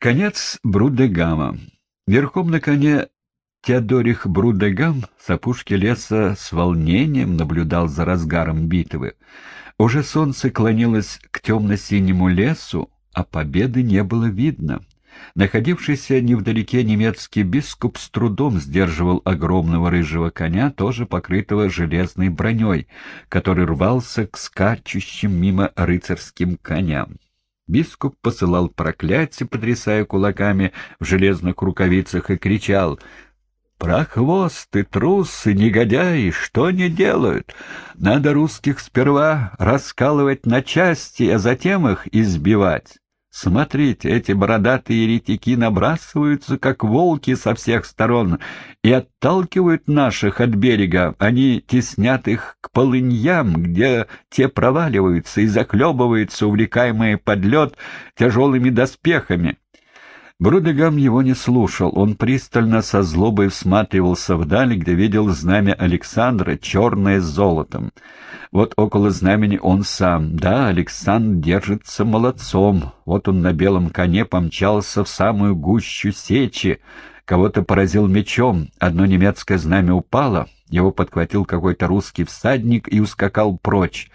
Конец Брудегама. Верхом на коне Теодорих Брудегам с опушки леса с волнением наблюдал за разгаром битвы. Уже солнце клонилось к темно-синему лесу, а победы не было видно. Находившийся невдалеке немецкий бискуп с трудом сдерживал огромного рыжего коня, тоже покрытого железной броней, который рвался к скачущим мимо рыцарским коням. Бискуп посылал проклятие, потрясая кулаками в железных рукавицах, и кричал «Прохвосты, трусы, негодяи, что они делают? Надо русских сперва раскалывать на части, а затем их избивать». Смотрите, эти бородатые еретики набрасываются, как волки со всех сторон, и отталкивают наших от берега. Они теснят их к полыньям, где те проваливаются и захлебываются, увлекаемые под лед тяжелыми доспехами. Брудегам его не слушал. Он пристально со злобой всматривался вдаль, где видел знамя Александра, черное с золотом. Вот около знамени он сам. Да, Александр держится молодцом. Вот он на белом коне помчался в самую гущу сечи. Кого-то поразил мечом. Одно немецкое знамя упало — его подхватил какой-то русский всадник и ускакал прочь.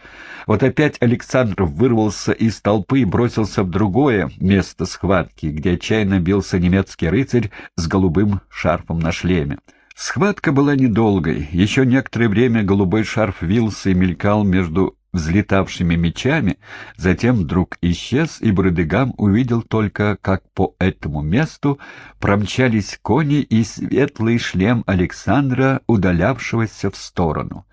Вот опять Александр вырвался из толпы и бросился в другое место схватки, где отчаянно бился немецкий рыцарь с голубым шарфом на шлеме. Схватка была недолгой. Еще некоторое время голубой шарф вился и мелькал между взлетавшими мечами, затем вдруг исчез, и Брыдыгам увидел только, как по этому месту промчались кони и светлый шлем Александра, удалявшегося в сторону.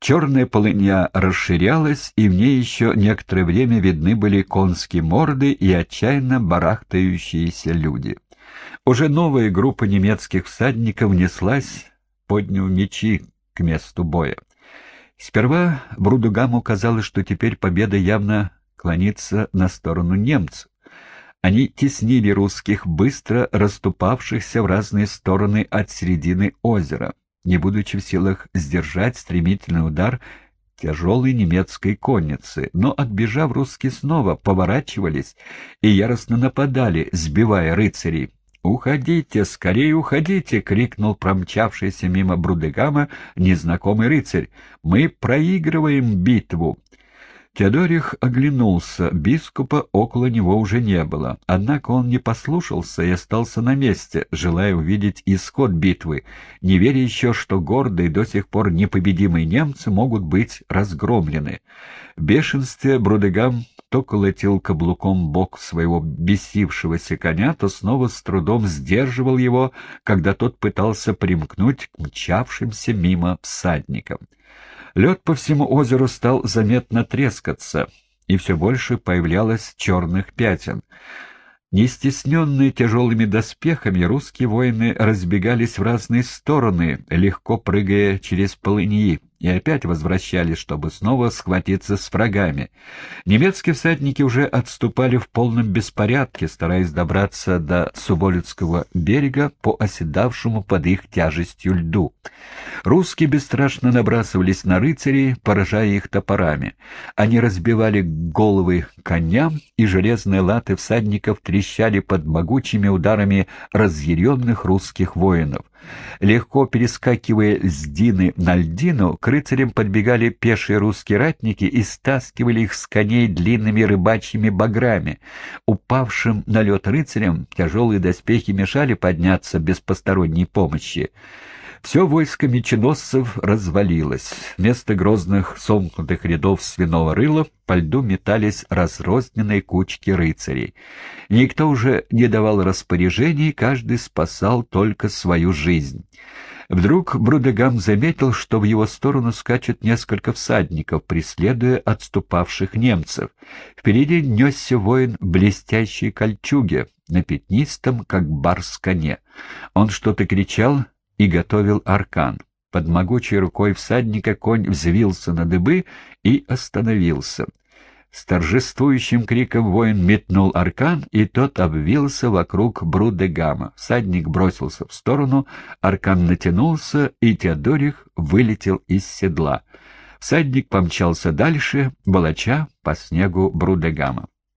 Черная полынья расширялась, и в ней еще некоторое время видны были конские морды и отчаянно барахтающиеся люди. Уже новая группа немецких всадников неслась, подняв мечи к месту боя. Сперва Брудугаму казалось, что теперь победа явно клонится на сторону немцев. Они теснили русских, быстро расступавшихся в разные стороны от середины озера, не будучи в силах сдержать стремительный удар тяжелой немецкой конницы, но, отбежав, русские снова поворачивались и яростно нападали, сбивая рыцарей. «Уходите, скорее уходите!» — крикнул промчавшийся мимо Брудегама незнакомый рыцарь. «Мы проигрываем битву!» Теодорих оглянулся, бискупа около него уже не было. Однако он не послушался и остался на месте, желая увидеть исход битвы, не веря еще, что гордые до сих пор непобедимые немцы могут быть разгромлены. В бешенстве Брудегам то колотил каблуком бок своего бесившегося коня, то снова с трудом сдерживал его, когда тот пытался примкнуть к мчавшимся мимо всадникам. Лед по всему озеру стал заметно трескаться, и все больше появлялось черных пятен. Не стесненные тяжелыми доспехами, русские воины разбегались в разные стороны, легко прыгая через полыньи и опять возвращались, чтобы снова схватиться с врагами. Немецкие всадники уже отступали в полном беспорядке, стараясь добраться до Суболицкого берега по оседавшему под их тяжестью льду. Русские бесстрашно набрасывались на рыцарей, поражая их топорами. Они разбивали головы коням, и железные латы всадников трещали под могучими ударами разъяренных русских воинов. Легко перескакивая с Дины на льдину, к рыцарям подбегали пешие русские ратники и стаскивали их с коней длинными рыбачьими баграми. Упавшим на лед рыцарям тяжелые доспехи мешали подняться без посторонней помощи. Все войско меченосцев развалилось. Вместо грозных сомкнутых рядов свиного рыла по льду метались разрозненные кучки рыцарей. Никто уже не давал распоряжений, каждый спасал только свою жизнь. Вдруг Брудегам заметил, что в его сторону скачут несколько всадников, преследуя отступавших немцев. Впереди несся воин в блестящей кольчуге, на пятнистом, как барс коне. Он что-то кричал, и готовил аркан. Под могучей рукой всадника конь взвился на дыбы и остановился. С торжествующим криком воин метнул аркан, и тот обвился вокруг Брудегама. Всадник бросился в сторону, аркан натянулся, и Теодорих вылетел из седла. Всадник помчался дальше, волоча по снегу Брудегама.